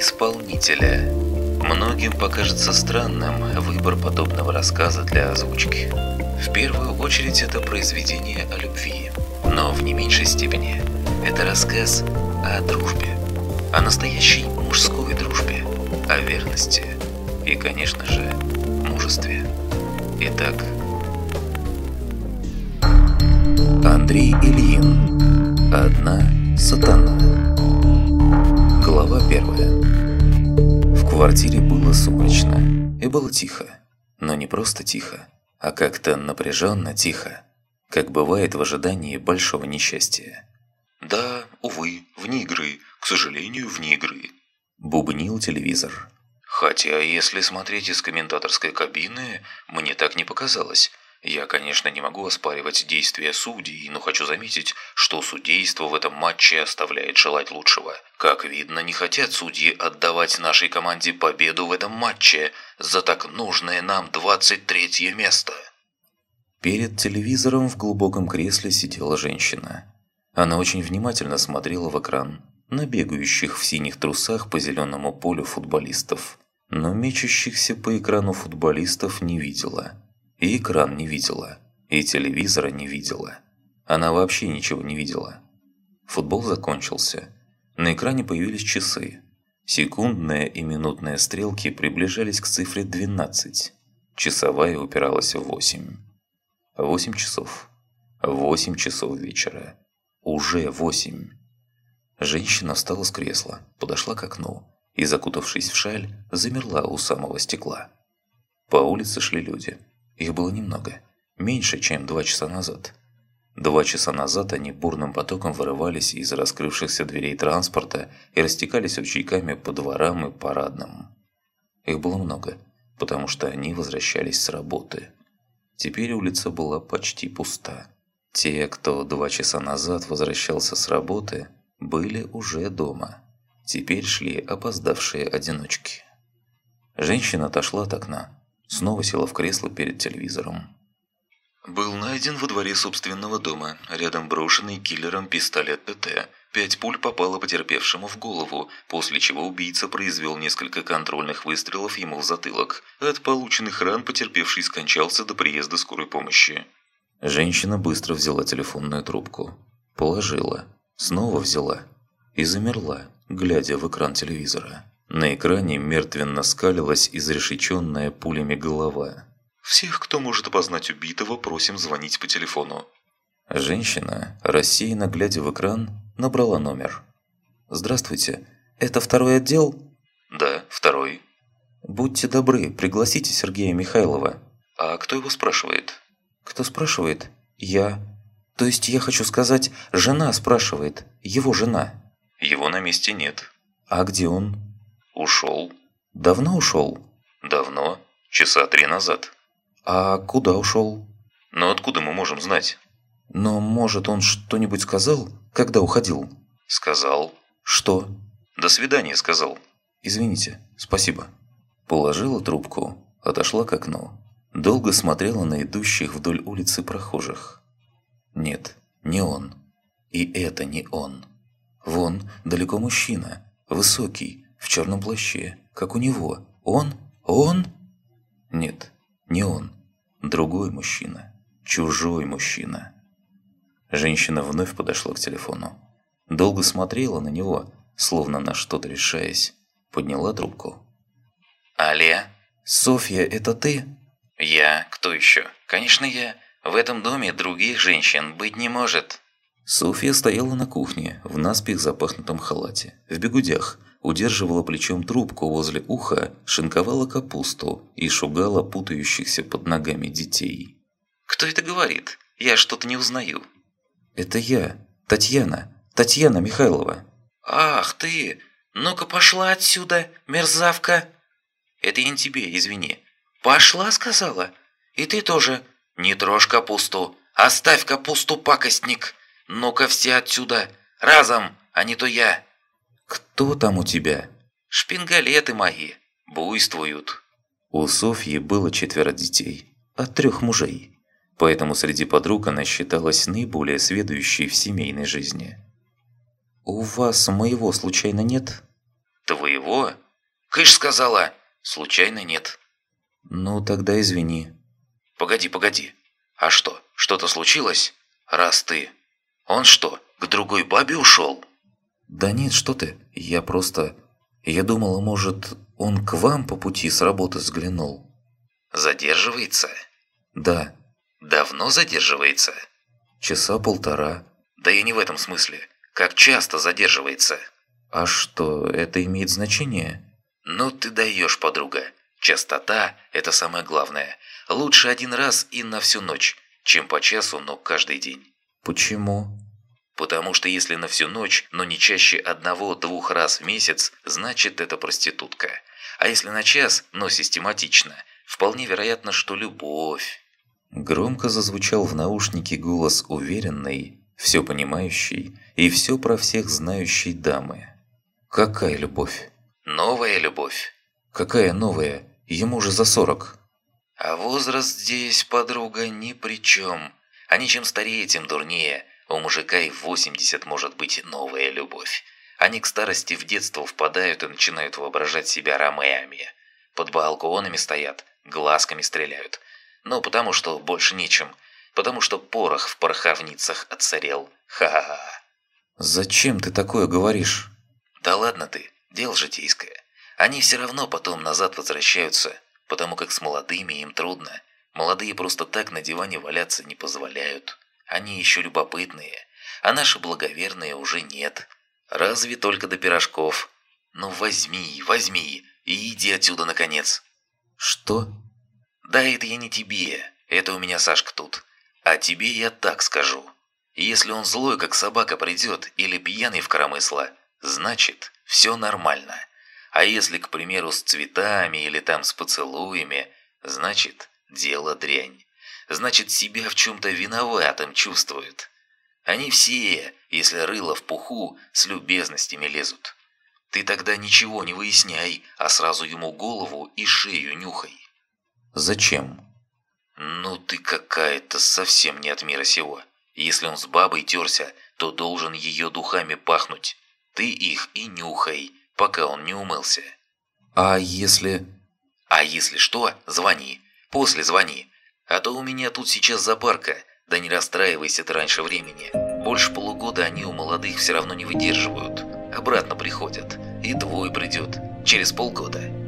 исполнителя. Многим покажется странным выбор подобного рассказа для озвучки. В первую очередь это произведение о любви, но в не меньшей степени это рассказ о дружбе, о настоящей мужской дружбе, о верности и, конечно же, мужестве. Итак, Андрей Ильин Одна сатана Глава первая В квартире было сумрачно и было тихо, но не просто тихо, а как-то напряженно тихо, как бывает в ожидании большого несчастья. «Да, увы, вне игры, к сожалению, вне игры», – бубнил телевизор. «Хотя, если смотреть из комментаторской кабины, мне так не показалось. Я, конечно, не могу оспаривать действия судей, но хочу заметить, что судейство в этом матче оставляет желать лучшего. Как видно, не хотят судьи отдавать нашей команде победу в этом матче за так нужное нам 23 место. Перед телевизором в глубоком кресле сидела женщина. Она очень внимательно смотрела в экран на бегающих в синих трусах по зеленому полю футболистов, но мечущихся по экрану футболистов не видела. И экран не видела, и телевизора не видела. Она вообще ничего не видела. Футбол закончился. На экране появились часы. Секундные и минутные стрелки приближались к цифре 12. Часовая упиралась в 8. 8 часов. 8 часов вечера. Уже 8. Женщина встала с кресла, подошла к окну и, закутавшись в шаль, замерла у самого стекла. По улице шли люди. Их было немного, меньше, чем два часа назад. Два часа назад они бурным потоком вырывались из раскрывшихся дверей транспорта и растекались ручейками по дворам и парадным. Их было много, потому что они возвращались с работы. Теперь улица была почти пуста. Те, кто два часа назад возвращался с работы, были уже дома. Теперь шли опоздавшие одиночки. Женщина отошла от окна, Снова села в кресло перед телевизором. Был найден во дворе собственного дома, рядом брошенный киллером пистолет ПТ. Пять пуль попало потерпевшему в голову, после чего убийца произвел несколько контрольных выстрелов ему в затылок. От полученных ран потерпевший скончался до приезда скорой помощи. Женщина быстро взяла телефонную трубку. Положила. Снова взяла. И замерла, глядя в экран телевизора. На экране мертвенно скалилась изрешеченная пулями голова. «Всех, кто может опознать убитого, просим звонить по телефону». Женщина, рассеянно глядя в экран, набрала номер. «Здравствуйте, это второй отдел?» «Да, второй». «Будьте добры, пригласите Сергея Михайлова». «А кто его спрашивает?» «Кто спрашивает?» «Я». «То есть я хочу сказать, жена спрашивает, его жена». «Его на месте нет». «А где он?» «Ушел». «Давно ушел?» «Давно. Часа три назад». «А куда ушел?» «Но откуда мы можем знать?» «Но, может, он что-нибудь сказал, когда уходил?» «Сказал». «Что?» «До свидания», сказал. «Извините, спасибо». Положила трубку, отошла к окну. Долго смотрела на идущих вдоль улицы прохожих. Нет, не он. И это не он. Вон, далеко мужчина, высокий, в черном плаще, как у него. Он? Он? Нет, не он. Другой мужчина. Чужой мужчина. Женщина вновь подошла к телефону. Долго смотрела на него, словно на что-то решаясь. Подняла трубку. «Алле?» «Софья, это ты?» «Я? Кто еще?» «Конечно, я. В этом доме других женщин быть не может». Софья стояла на кухне, в наспех запахнутом халате, в бегудях, удерживала плечом трубку возле уха, шинковала капусту и шугала путающихся под ногами детей. «Кто это говорит? Я что-то не узнаю». «Это я, Татьяна, Татьяна Михайлова». «Ах ты! Ну-ка пошла отсюда, мерзавка!» «Это я не тебе, извини». «Пошла, сказала? И ты тоже. Не трожь капусту. Оставь капусту, пакостник. Ну-ка все отсюда. Разом, а не то я». «Кто там у тебя?» «Шпингалеты мои. Буйствуют». У Софьи было четверо детей. От трех мужей. Поэтому среди подруг она считалась наиболее сведущей в семейной жизни. «У вас моего случайно нет?» «Твоего?» Кыш сказала. Случайно нет. Ну, тогда извини. Погоди, погоди. А что, что-то случилось? Раз ты... Он что, к другой бабе ушел? Да нет, что ты. Я просто... Я думала, может, он к вам по пути с работы взглянул. Задерживается? Да. Давно задерживается? Часа полтора. Да я не в этом смысле. Как часто задерживается? А что, это имеет значение? Ну ты даешь, подруга. Частота – это самое главное. Лучше один раз и на всю ночь, чем по часу, но каждый день. Почему? Потому что если на всю ночь, но не чаще одного-двух раз в месяц, значит это проститутка. А если на час, но систематично, вполне вероятно, что любовь. Громко зазвучал в наушнике голос уверенной, все понимающей и все про всех знающей дамы. «Какая любовь?» «Новая любовь». «Какая новая? Ему же за сорок». «А возраст здесь, подруга, ни при чем. Они чем старее, тем дурнее. У мужика и в 80 может быть новая любовь. Они к старости в детство впадают и начинают воображать себя ромеями. Под балконами стоят, глазками стреляют. Ну, потому что больше нечем. Потому что порох в пороховницах отсорел. Ха-ха-ха. «Зачем ты такое говоришь?» «Да ладно ты, дело житейское. Они все равно потом назад возвращаются, потому как с молодыми им трудно. Молодые просто так на диване валяться не позволяют. Они еще любопытные, а наши благоверные уже нет. Разве только до пирожков. Ну возьми, возьми и иди отсюда наконец». «Что?» «Да это я не тебе, это у меня Сашка тут. А тебе я так скажу. Если он злой, как собака придет, или пьяный в коромысло, значит, все нормально. А если, к примеру, с цветами или там с поцелуями, значит, дело дрянь. Значит, себя в чем-то виноватым чувствует. Они все, если рыло в пуху, с любезностями лезут. Ты тогда ничего не выясняй, а сразу ему голову и шею нюхай. Зачем? Ну ты какая-то совсем не от мира сего. Если он с бабой терся, то должен ее духами пахнуть. Ты их и нюхай, пока он не умылся. А если... А если что, звони. После звони. А то у меня тут сейчас запарка. Да не расстраивайся ты раньше времени. Больше полугода они у молодых все равно не выдерживают. Обратно приходят. И твой придет. Через полгода.